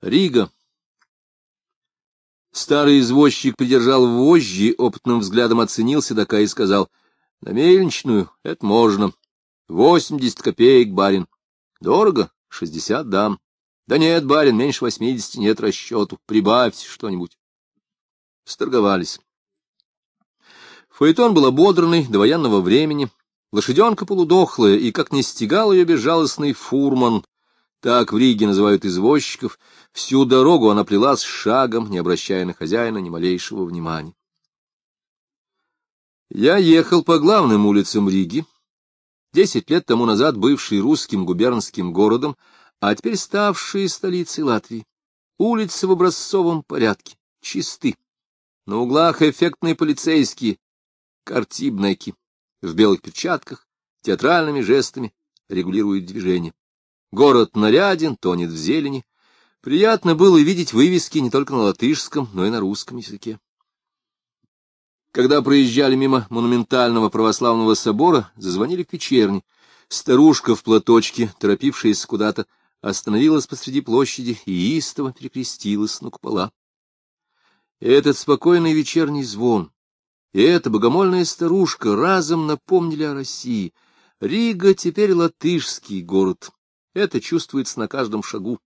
Рига. Старый извозчик придержал вожжи, опытным взглядом оценил седока и сказал, — На мельничную это можно. Восемьдесят копеек, барин. Дорого? Шестьдесят дам. Да нет, барин, меньше восьмидесяти нет расчету. Прибавьте что-нибудь. Сторговались. Фаэтон был ободранный до военного времени. Лошаденка полудохлая, и как не стегал ее безжалостный фурман, так в Риге называют извозчиков, всю дорогу она плела с шагом, не обращая на хозяина ни малейшего внимания. Я ехал по главным улицам Риги, десять лет тому назад бывший русским губернским городом, а теперь ставший столицей Латвии. Улицы в образцовом порядке, чисты. На углах эффектные полицейские, картибнеки, в белых перчатках, театральными жестами регулируют движение. Город наряден, тонет в зелени. Приятно было видеть вывески не только на латышском, но и на русском языке. Когда проезжали мимо монументального православного собора, зазвонили к вечерне. Старушка в платочке, торопившаяся куда-то, остановилась посреди площади и истово перекрестилась на купола. Этот спокойный вечерний звон, и эта богомольная старушка разом напомнили о России. Рига теперь латышский город, это чувствуется на каждом шагу.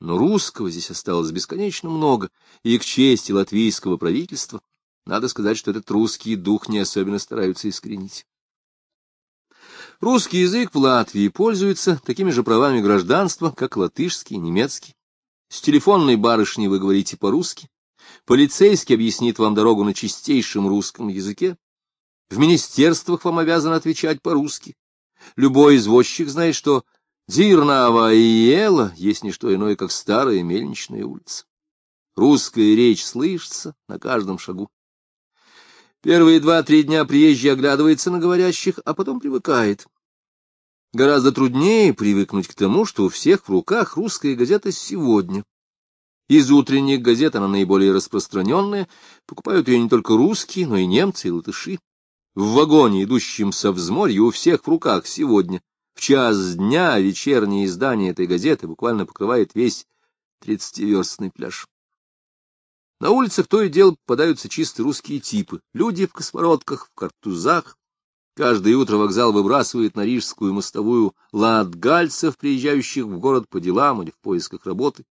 Но русского здесь осталось бесконечно много, и к чести латвийского правительства надо сказать, что этот русский дух не особенно стараются искоренить. Русский язык в Латвии пользуется такими же правами гражданства, как латышский, немецкий. С телефонной барышней вы говорите по-русски, полицейский объяснит вам дорогу на чистейшем русском языке, в министерствах вам обязан отвечать по-русски. Любой извозчик знает, что Зирнава и Ела есть не что иное, как старая мельничная улица. Русская речь слышится на каждом шагу. Первые два-три дня приезжий оглядывается на говорящих, а потом привыкает. Гораздо труднее привыкнуть к тому, что у всех в руках русская газета «Сегодня». Из утренних газет она наиболее распространенная, покупают ее не только русские, но и немцы и латыши. В вагоне, идущем со взморья, у всех в руках «Сегодня». В час дня вечернее издание этой газеты буквально покрывает весь тридцативерстный пляж. На улицах то и дело попадаются чисто русские типы. Люди в космородках, в картузах. Каждое утро вокзал выбрасывает на рижскую мостовую лад гальцев, приезжающих в город по делам или в поисках работы.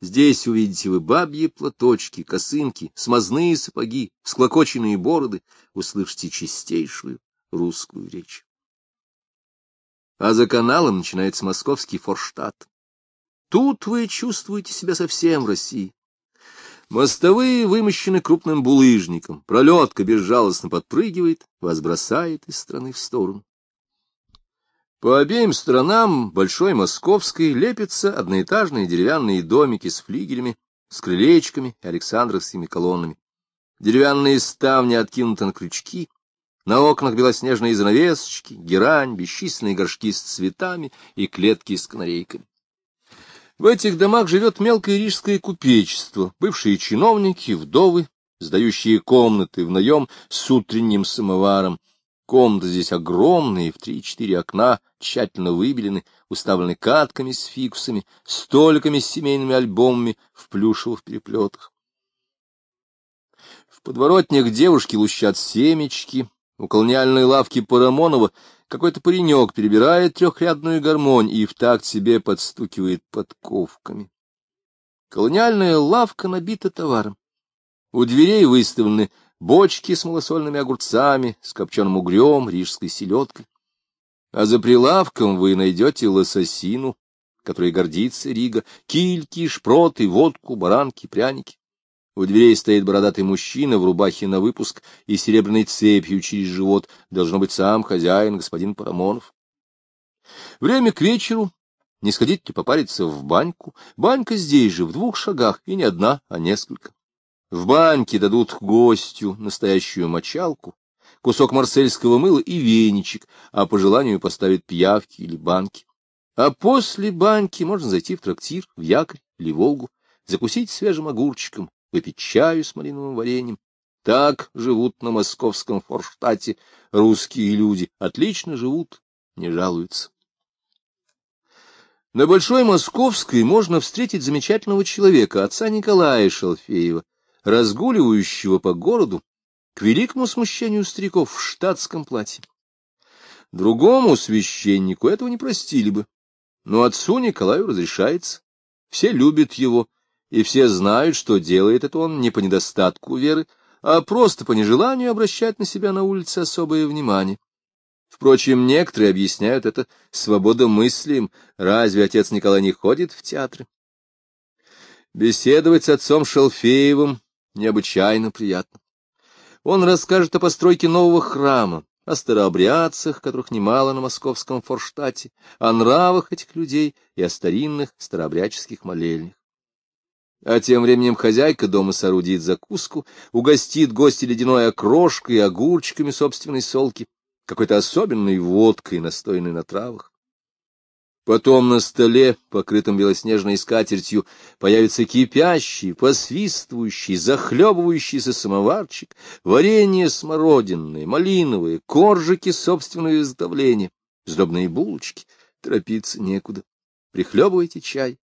Здесь увидите вы бабьи платочки, косынки, смазные сапоги, склокоченные бороды, услышите чистейшую русскую речь а за каналом начинается московский форштадт. Тут вы чувствуете себя совсем в России. Мостовые вымощены крупным булыжником, пролетка безжалостно подпрыгивает, вас бросает из страны в сторону. По обеим сторонам Большой Московской лепятся одноэтажные деревянные домики с флигелями, с крылечками и александровскими колоннами. Деревянные ставни откинуты на крючки, на окнах белоснежные занавесочки, герань, бесчисленные горшки с цветами и клетки с канарейками. В этих домах живет мелкое рижское купечество, бывшие чиновники, вдовы, сдающие комнаты в наем с утренним самоваром. Комнаты здесь огромные, в три-четыре окна, тщательно выбелены, уставлены катками с фикусами, столиками с семейными альбомами в плюшевых переплетах. В подворотнях девушки лущат семечки, у колониальной лавки Парамонова какой-то паренек перебирает трехрядную гармонь и в такт себе подстукивает подковками. Колониальная лавка набита товаром. У дверей выставлены бочки с малосольными огурцами, с копченым угрем, рижской селедкой. А за прилавком вы найдете лососину, которой гордится Рига, кильки, шпроты, водку, баранки, пряники. У дверей стоит бородатый мужчина в рубахе на выпуск и серебряной цепью через живот. Должно быть сам хозяин, господин Парамонов. Время к вечеру. Не сходить ли попариться в баньку? Банька здесь же, в двух шагах, и не одна, а несколько. В баньке дадут гостю настоящую мочалку, кусок марсельского мыла и веничек, а по желанию поставят пиявки или банки. А после баньки можно зайти в трактир, в якорь или Волгу, закусить свежим огурчиком, выпить чаю с малиновым вареньем. Так живут на московском форштате русские люди. Отлично живут, не жалуются. На Большой Московской можно встретить замечательного человека, отца Николая Шалфеева, разгуливающего по городу, к великому смущению стариков в штатском платье. Другому священнику этого не простили бы, но отцу Николаю разрешается. Все любят его, и все знают, что делает это он не по недостатку веры, а просто по нежеланию обращать на себя на улице особое внимание. Впрочем, некоторые объясняют это свободомыслием. Разве отец Николай не ходит в театры? Беседовать с отцом Шалфеевым необычайно приятно. Он расскажет о постройке нового храма, о старообрядцах, которых немало на московском форштате, о нравах этих людей и о старинных старообрядческих молельнях. А тем временем хозяйка дома соорудит закуску, угостит гостя ледяной окрошкой и огурчиками собственной солки, какой-то особенной водкой, настойной на травах. Потом на столе, покрытом белоснежной скатертью, появится кипящий, посвистывающий, захлебывающийся самоварчик, варенье смородинное, малиновые, коржики собственного изготовления, сдобные булочки. Торопиться некуда. Прихлебывайте чай,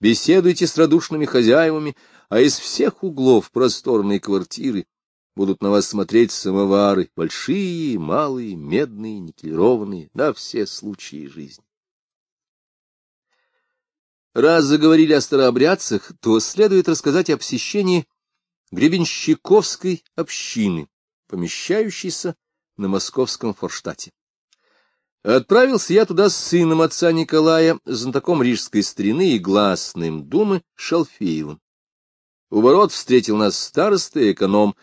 беседуйте с радушными хозяевами, а из всех углов просторной квартиры будут на вас смотреть самовары, большие, малые, медные, никелированные, на все случаи жизни. Раз заговорили о старообрядцах, то следует рассказать о посещении Гребенщиковской общины, помещающейся на московском форштате. Отправился я туда с сыном отца Николая, знатоком рижской старины и гласным думы Шалфеевым. У ворот встретил нас староста и эконом,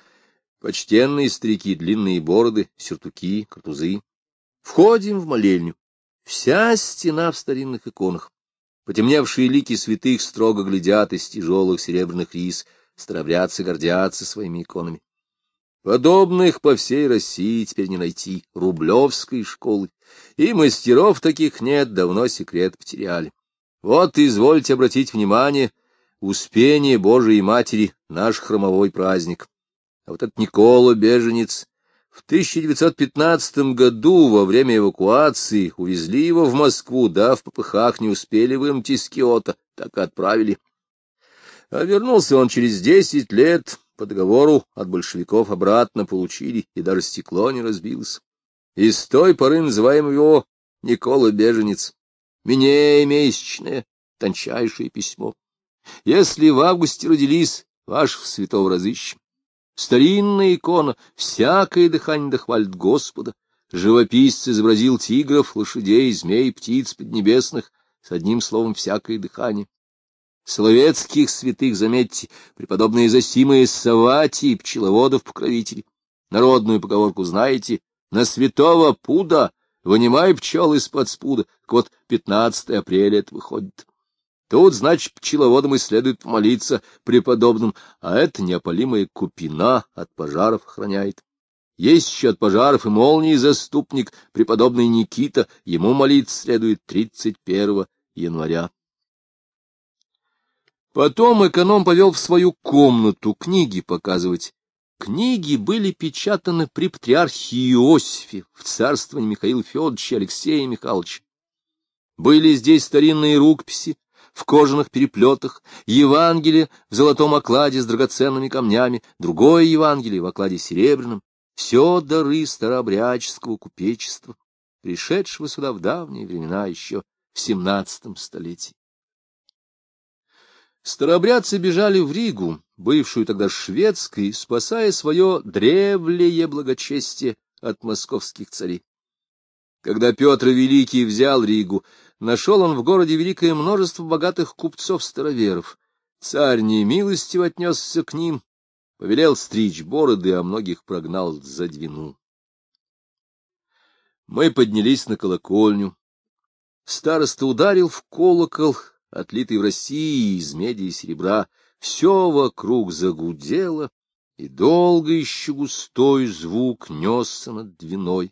почтенные старики, длинные бороды, сюртуки, картузы. Входим в молельню. Вся стена в старинных иконах. Потемневшие лики святых строго глядят из тяжелых серебряных рис, старобрядцы гордятся своими иконами. Подобных по всей России теперь не найти, рублевской школы. И мастеров таких нет, давно секрет потеряли. Вот, извольте обратить внимание, Успение Божией Матери — наш хромовой праздник. А вот этот Никола Беженец в 1915 году во время эвакуации увезли его в Москву, да в попыхах не успели вымыть из Киота, так и отправили. А вернулся он через десять лет, по договору от большевиков обратно получили, и даже стекло не разбилось. И с той поры называем его Никола Беженец. Мне месячное, тончайшее письмо. Если в августе родились, ваш святого разыщем. Старинная икона, всякое дыхание дохвалит Господа. Живописец изобразил тигров, лошадей, змей, птиц поднебесных, с одним словом всякое дыхание. Словецких святых, заметьте, преподобные Зосимы Савати и пчеловодов-покровители. Народную поговорку знаете, на святого пуда вынимай пчел из-под спуда. Так вот, 15 апреля это выходит. Тут, значит, пчеловодам и следует помолиться преподобным, а это неопалимая купина от пожаров охраняет. Есть еще от пожаров и молнии заступник, преподобный Никита, ему молиться следует 31 января. Потом эконом повел в свою комнату книги показывать. Книги были печатаны при патриархе Иосифе в царствовании Михаила Федоровича Алексея Михайловича. Были здесь старинные рукописи в кожаных переплетах, Евангелие в золотом окладе с драгоценными камнями, другое Евангелие в окладе серебряном, все дары старообрядческого купечества, пришедшего сюда в давние времена еще в семнадцатом столетии. Старообрядцы бежали в Ригу, бывшую тогда шведской, спасая свое древлее благочестие от московских царей. Когда Петр Великий взял Ригу, нашел он в городе великое множество богатых купцов-староверов. Царь немилостиво отнесся к ним, повелел стричь бороды, а многих прогнал за двину. Мы поднялись на колокольню. Староста ударил в колокол, отлитый в России из меди и серебра, все вокруг загудело, и долго еще густой звук несся над Двиной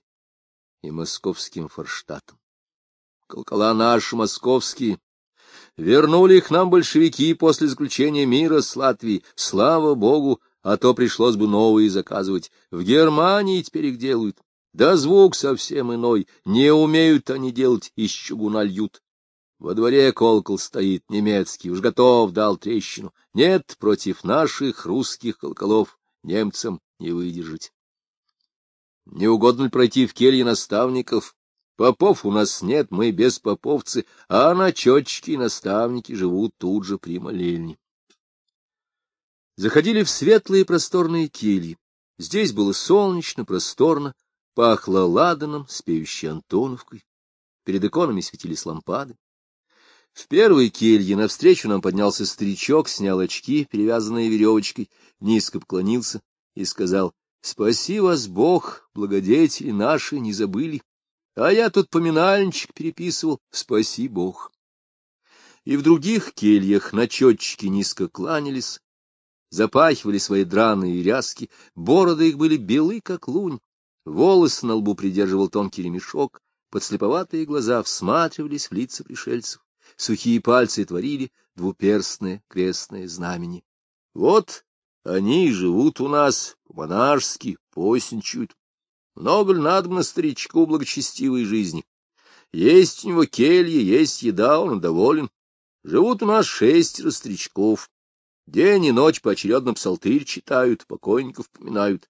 и московским форштатом. Колокола наши московские, вернули их нам большевики после заключения мира с Латвией, слава богу, а то пришлось бы новые заказывать. В Германии теперь их делают. Да звук совсем иной, не умеют они делать, из чугуна льют. Во дворе колокол стоит немецкий, уж готов, дал трещину. Нет, против наших русских колоколов немцам не выдержать. Не угодно ли пройти в келье наставников? Попов у нас нет, мы без поповцы, а начетчики и наставники живут тут же при молельне. Заходили в светлые просторные кельи. Здесь было солнечно, просторно, пахло ладаном с пеющей Антоновкой. Перед иконами светились лампады. В первой келье навстречу нам поднялся старичок, снял очки, перевязанные веревочкой, низко поклонился и сказал, «Спаси вас, Бог, благодетели наши не забыли, а я тут поминальничек переписывал, спаси Бог». И в других кельях начетчики низко кланялись, запахивали свои драные ряски, бороды их были белы, как лунь, волосы на лбу придерживал тонкий ремешок, подслеповатые глаза всматривались в лица пришельцев сухие пальцы творили двуперстное крестное знамени. Вот они живут у нас, по-монашески, постничают. Много ли надо на старичку благочестивой жизни? Есть у него келья, есть еда, он доволен. Живут у нас шестеро старичков. День и ночь поочередно псалтырь читают, покойников поминают.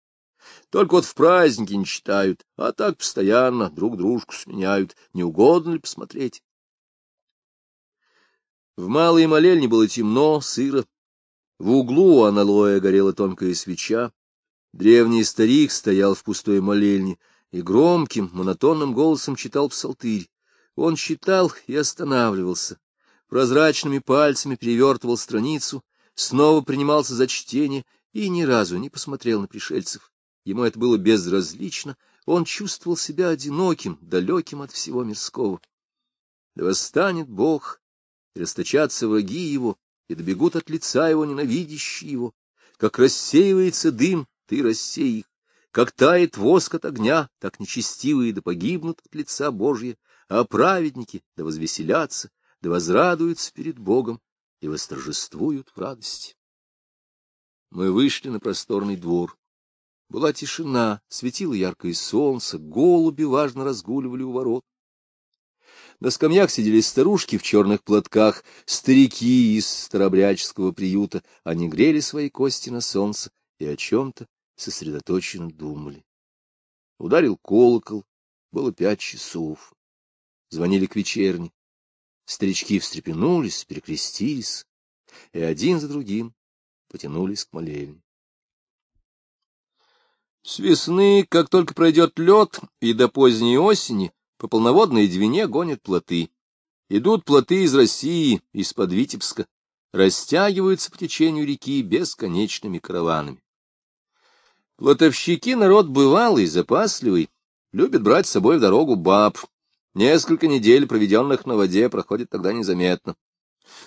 Только вот в праздники не читают, а так постоянно друг дружку сменяют. Не угодно ли посмотреть? В малой молельне было темно, сыро. В углу у аналоя горела тонкая свеча. Древний старик стоял в пустой молельне и громким, монотонным голосом читал псалтырь. Он читал и останавливался. Прозрачными пальцами перевертывал страницу, снова принимался за чтение и ни разу не посмотрел на пришельцев. Ему это было безразлично, он чувствовал себя одиноким, далеким от всего мирского. Да восстанет Бог, и расточатся враги его, и добегут от лица его ненавидящие его. Как рассеивается дым, ты рассей их, как тает воск от огня, так нечестивые да погибнут от лица Божья, а праведники да возвеселятся, да возрадуются перед Богом и восторжествуют в радости. Мы вышли на просторный двор. Была тишина, светило яркое солнце, голуби важно разгуливали у ворот. На скамьях сидели старушки в черных платках, старики из старобряческого приюта. Они грели свои кости на солнце и о чем-то сосредоточенно думали. Ударил колокол, было пять часов. Звонили к вечерне. Старички встрепенулись, перекрестились, и один за другим потянулись к молельне. С весны, как только пройдет лед, и до поздней осени, по полноводной Двине гонят плоты. Идут плоты из России, из-под Витебска, растягиваются по течению реки бесконечными караванами. Плотовщики — народ бывалый, запасливый, любят брать с собой в дорогу баб. Несколько недель, проведенных на воде, проходит тогда незаметно.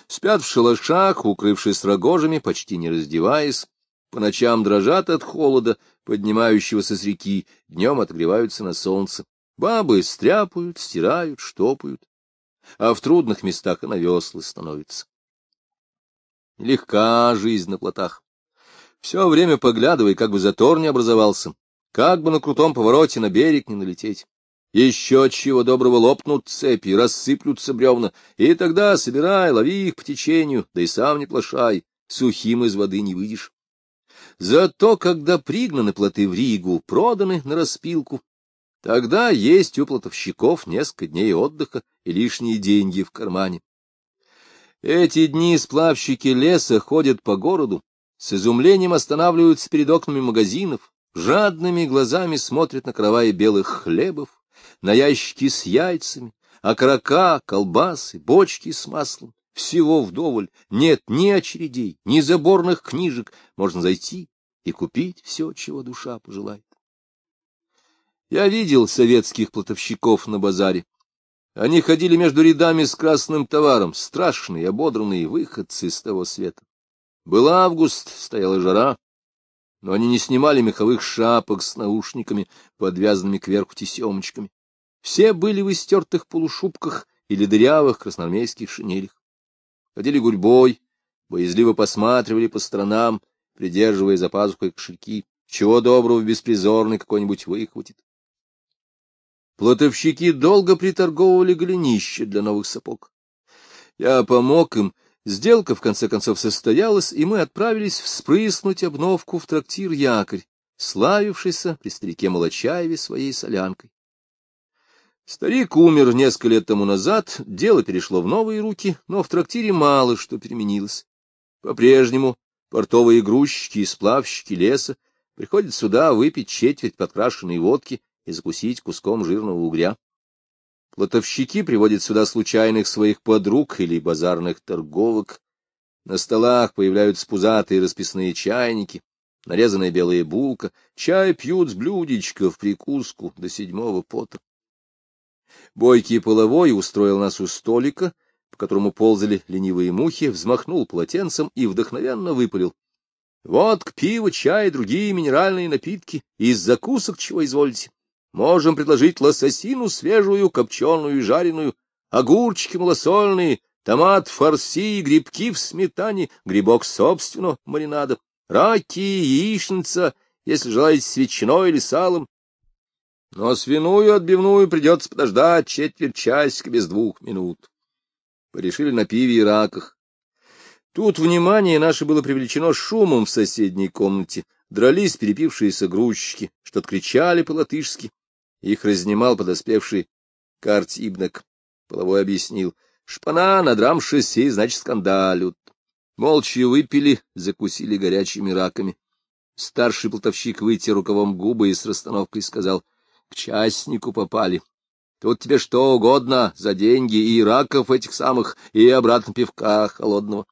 Спят в шалашах, укрывшись рогожами, почти не раздеваясь, по ночам дрожат от холода, поднимающегося с реки, днем отогреваются на солнце. Бабы стряпают, стирают, штопают, а в трудных местах и на веслы становится. Легка жизнь на плотах. Все время поглядывай, как бы затор не образовался, как бы на крутом повороте на берег не налететь. Еще чего доброго лопнут цепи, рассыплются бревна, и тогда собирай, лови их по течению, да и сам не плашай, сухим из воды не выйдешь. Зато, когда пригнаны плоты в Ригу, проданы на распилку, Тогда есть у платовщиков несколько дней отдыха и лишние деньги в кармане. Эти дни сплавщики леса ходят по городу, с изумлением останавливаются перед окнами магазинов, жадными глазами смотрят на караваи белых хлебов, на ящики с яйцами, окорока, колбасы, бочки с маслом. Всего вдоволь, нет ни очередей, ни заборных книжек, можно зайти и купить все, чего душа пожелает. Я видел советских платовщиков на базаре. Они ходили между рядами с красным товаром, страшные, ободранные выходцы с того света. Был август, стояла жара, но они не снимали меховых шапок с наушниками, подвязанными кверху тесемочками. Все были в истертых полушубках или дырявых красноармейских шинелях. Ходили гурьбой, боязливо посматривали по сторонам, придерживая за пазухой кошельки. Чего доброго беспризорный какой-нибудь выхватит. Платовщики долго приторговывали голенища для новых сапог. Я помог им, сделка в конце концов состоялась, и мы отправились вспрыснуть обновку в трактир «Якорь», славившийся при старике Молочаеве своей солянкой. Старик умер несколько лет тому назад, дело перешло в новые руки, но в трактире мало что переменилось. По-прежнему портовые грузчики и сплавщики леса приходят сюда выпить четверть подкрашенной водки и закусить куском жирного угря. Платовщики приводят сюда случайных своих подруг или базарных торговок. На столах появляются пузатые расписные чайники, нарезанная белая булка, чай пьют с блюдечка в прикуску до седьмого пота. Бойкий половой устроил нас у столика, по которому ползали ленивые мухи, взмахнул полотенцем и вдохновенно выпалил. Вот к пиво, чай и другие минеральные напитки, из закусок чего изволите. Можем предложить лососину свежую, копченую и жареную, огурчики малосольные, томат фарси, грибки в сметане, грибок собственного маринада, раки, яичница, если желаете с ветчиной или салом. Но свиную отбивную придется подождать четверть часика без двух минут. Порешили на пиве и раках. Тут внимание наше было привлечено шумом в соседней комнате. Дрались перепившиеся грузчики, что-то кричали по-латышски. Их разнимал подоспевший Картибнек. Половой объяснил. Шпана на драм-шоссе, значит, скандалют. Молча выпили, закусили горячими раками. Старший плотовщик вытер рукавом губы и с расстановкой сказал, — К частнику попали. Тут тебе что угодно за деньги, и раков этих самых, и обратно пивка холодного.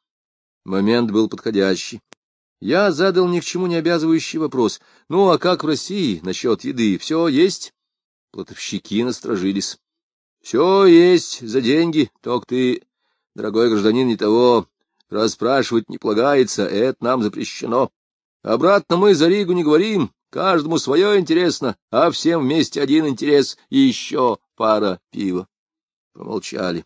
Момент был подходящий. Я задал ни к чему не обязывающий вопрос. Ну, а как в России насчет еды? Все есть? Платовщики насторожились. — Все есть за деньги, только ты, дорогой гражданин, не того. Расспрашивать не полагается, это нам запрещено. Обратно мы за Ригу не говорим, каждому свое интересно, а всем вместе один интерес и еще пара пива. Помолчали.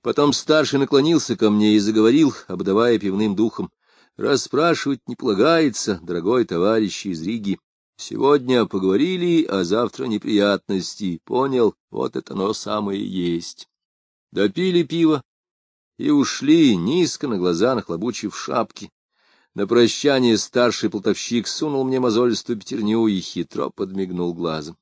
Потом старший наклонился ко мне и заговорил, обдавая пивным духом. Расспрашивать не полагается, дорогой товарищ из Риги. Сегодня поговорили, а завтра неприятности. Понял, вот это оно самое есть. Допили пиво и ушли, низко на глаза нахлобучив шапки. На прощание старший плотовщик сунул мне мозолистую пятерню и хитро подмигнул глазом.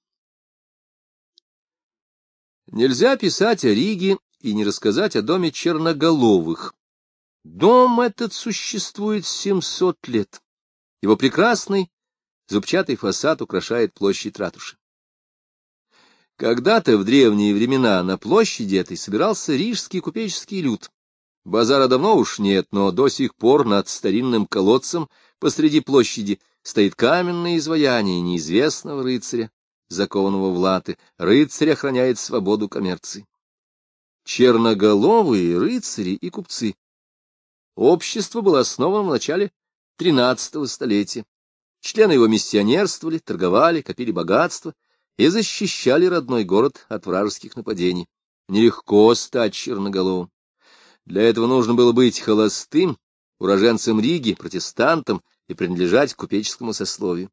Нельзя писать о Риге и не рассказать о доме Черноголовых. Дом этот существует семьсот лет. Его прекрасный Зубчатый фасад украшает площадь ратуши. Когда-то в древние времена на площади этой собирался рижский купеческий люд. Базара давно уж нет, но до сих пор над старинным колодцем посреди площади стоит каменное изваяние неизвестного рыцаря, закованного в латы. Рыцарь охраняет свободу коммерции. Черноголовые рыцари и купцы. Общество было основано в начале XIII столетия. Члены его миссионерствовали, торговали, копили богатство и защищали родной город от вражеских нападений. Нелегко стать черноголовым. Для этого нужно было быть холостым, уроженцем Риги, протестантом и принадлежать к купеческому сословию.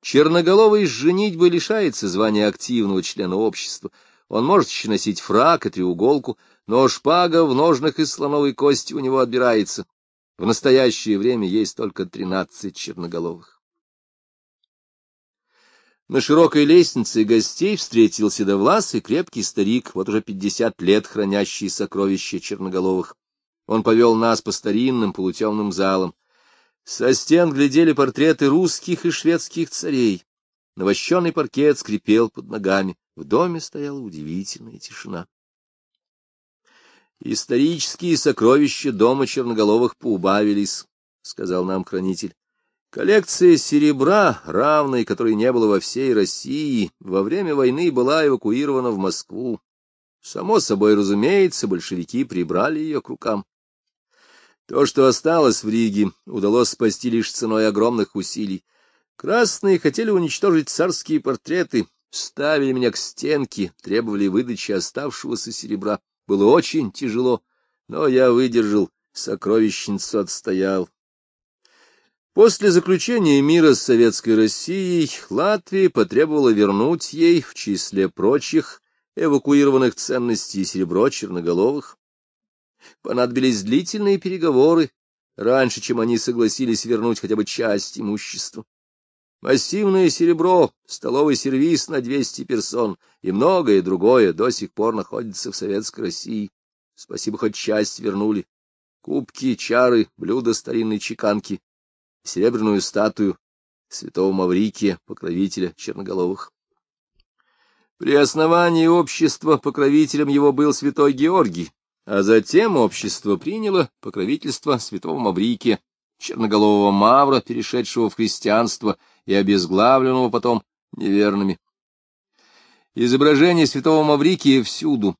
Черноголовый женитьбы лишается звания активного члена общества. Он может еще носить фрак и треуголку, но шпага в ножнах из слоновой кости у него отбирается. В настоящее время есть только тринадцать черноголовых. На широкой лестнице гостей встретил седовласый крепкий старик, вот уже пятьдесят лет хранящий сокровища черноголовых. Он повел нас по старинным полутемным залам. Со стен глядели портреты русских и шведских царей. Навощенный паркет скрипел под ногами. В доме стояла удивительная тишина. Исторические сокровища дома черноголовых поубавились, — сказал нам хранитель. Коллекция серебра, равной которой не было во всей России, во время войны была эвакуирована в Москву. Само собой, разумеется, большевики прибрали ее к рукам. То, что осталось в Риге, удалось спасти лишь ценой огромных усилий. Красные хотели уничтожить царские портреты, ставили меня к стенке, требовали выдачи оставшегося серебра. Было очень тяжело, но я выдержал, сокровищницу отстоял. После заключения мира с Советской Россией Латвия потребовала вернуть ей, в числе прочих, эвакуированных ценностей серебро черноголовых. Понадобились длительные переговоры, раньше, чем они согласились вернуть хотя бы часть имущества. Массивное серебро, столовый сервиз на 200 персон и многое другое до сих пор находится в Советской России. Спасибо, хоть часть вернули. Кубки, чары, блюда старинной чеканки, серебряную статую святого Маврикия, покровителя черноголовых. При основании общества покровителем его был святой Георгий, а затем общество приняло покровительство святого Маврикия, черноголового мавра, перешедшего в христианство и обезглавленного потом неверными. Изображение святого Маврикия всюду,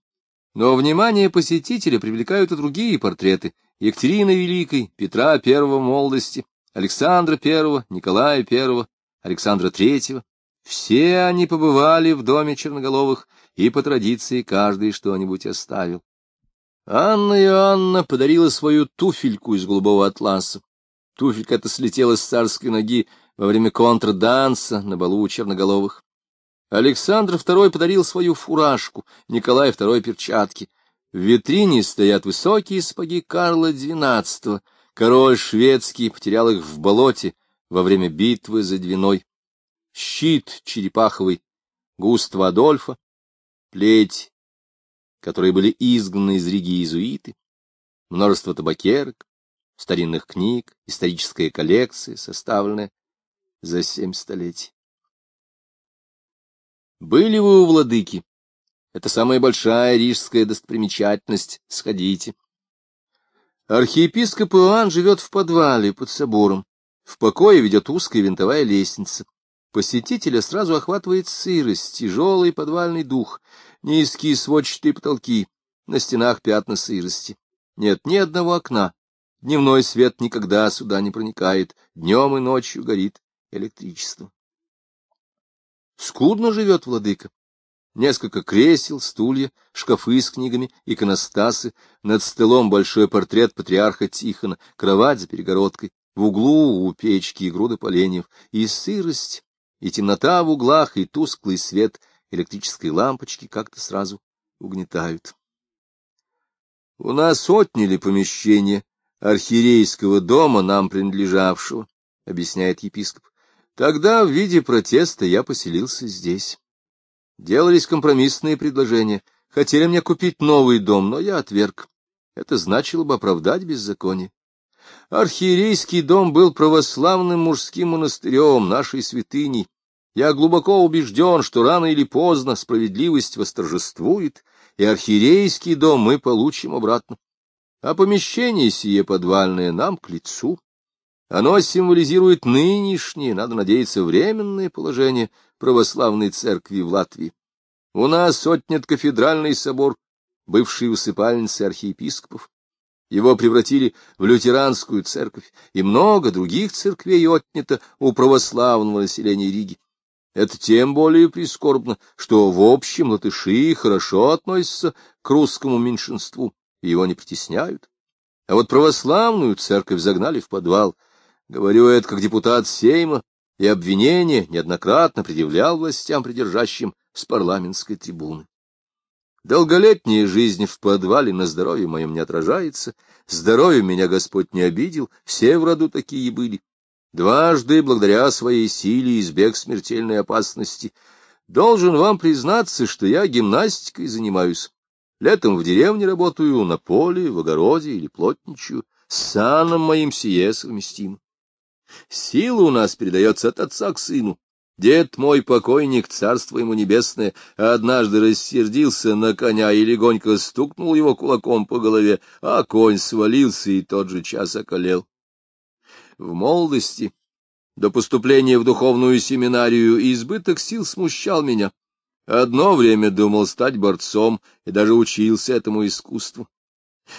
но внимание посетителя привлекают и другие портреты Екатерины Великой, Петра I молодости, Александра I, Николая I, Александра III. Все они побывали в доме черноголовых, и по традиции каждый что-нибудь оставил. Анна Иоанна подарила свою туфельку из голубого атласа. Туфелька эта слетела с царской ноги во время контрданса на балу у черноголовых. Александр II подарил свою фуражку, Николай II — перчатки. В витрине стоят высокие сапоги Карла XII. Король шведский потерял их в болоте во время битвы за Двиной. Щит черепаховый Густава Адольфа, плеть, которые были изгнаны из Риги иезуиты, множество табакерок, старинных книг, историческая коллекция, составленная за семь столетий. Были вы у владыки? Это самая большая рижская достопримечательность. Сходите. Архиепископ Иоанн живет в подвале под собором. В покое ведет узкая винтовая лестница. Посетителя сразу охватывает сырость, тяжелый подвальный дух, низкие сводчатые потолки, на стенах пятна сырости. Нет ни одного окна. Дневной свет никогда сюда не проникает, днем и ночью горит электричество. Скудно живет владыка. Несколько кресел, стулья, шкафы с книгами, иконостасы, над столом большой портрет патриарха Тихона, кровать за перегородкой, в углу у печки и груды поленьев, и сырость, и темнота в углах, и тусклый свет электрической лампочки как-то сразу угнетают. У нас отняли помещение архиерейского дома, нам принадлежавшего, — объясняет епископ. Тогда в виде протеста я поселился здесь. Делались компромиссные предложения. Хотели мне купить новый дом, но я отверг. Это значило бы оправдать беззаконие. Архиерейский дом был православным мужским монастырем, нашей святыней. Я глубоко убежден, что рано или поздно справедливость восторжествует, и архиерейский дом мы получим обратно. А помещение сие подвальное нам к лицу. Оно символизирует нынешнее, надо надеяться, временное положение православной церкви в Латвии. У нас отнят кафедральный собор, бывший усыпальницы архиепископов. Его превратили в лютеранскую церковь, и много других церквей отнято у православного населения Риги. Это тем более прискорбно, что в общем латыши хорошо относятся к русскому меньшинству, и его не притесняют. А вот православную церковь загнали в подвал — Говорю это как депутат Сейма, и обвинение неоднократно предъявлял властям, придержащим с парламентской трибуны. Долголетняя жизнь в подвале на здоровье моем не отражается, здоровье меня Господь не обидел, все в роду такие были. Дважды, благодаря своей силе, избег смертельной опасности. Должен вам признаться, что я гимнастикой занимаюсь. Летом в деревне работаю, на поле, в огороде или плотничаю. С саном моим сие совместимо. Сила у нас передается от отца к сыну. Дед мой покойник, царство ему небесное, однажды рассердился на коня и легонько стукнул его кулаком по голове, а конь свалился и тот же час околел. В молодости, до поступления в духовную семинарию, избыток сил смущал меня. Одно время думал стать борцом и даже учился этому искусству.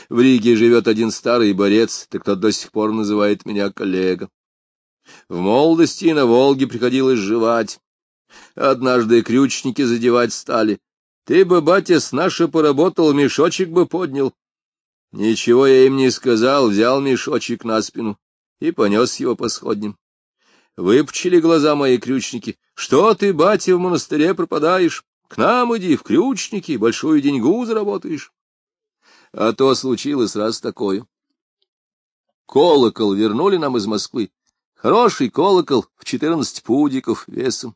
В Риге живет один старый борец, так тот до сих пор называет меня коллега. В молодости и на Волге приходилось жевать. Однажды крючники задевать стали. Ты бы, батя, с нашей поработал, мешочек бы поднял. Ничего я им не сказал, взял мешочек на спину и понес его по сходням. Выпучили глаза мои крючники. Что ты, батя, в монастыре пропадаешь? К нам иди, в крючники, большую деньгу заработаешь. А то случилось раз такое. Колокол вернули нам из Москвы. Хороший колокол в четырнадцать пудиков весом.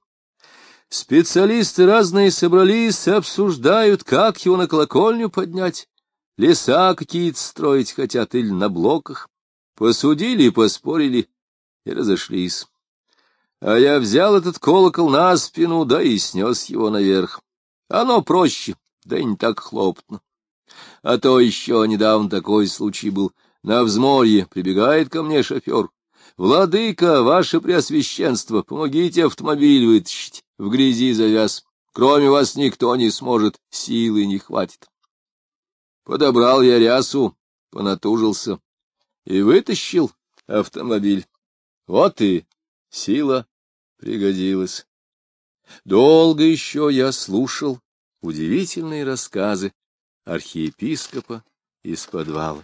Специалисты разные собрались, обсуждают, как его на колокольню поднять. Леса какие-то строить хотят или на блоках. Посудили, поспорили и разошлись. А я взял этот колокол на спину, да и снес его наверх. Оно проще, да и не так хлопотно. А то еще недавно такой случай был. На взморье прибегает ко мне шофер. «Владыка, ваше преосвященство, помогите автомобиль вытащить. В грязи завяз. Кроме вас никто не сможет, силы не хватит». Подобрал я рясу, понатужился и вытащил автомобиль. Вот и сила пригодилась. Долго еще я слушал удивительные рассказы архиепископа из подвала.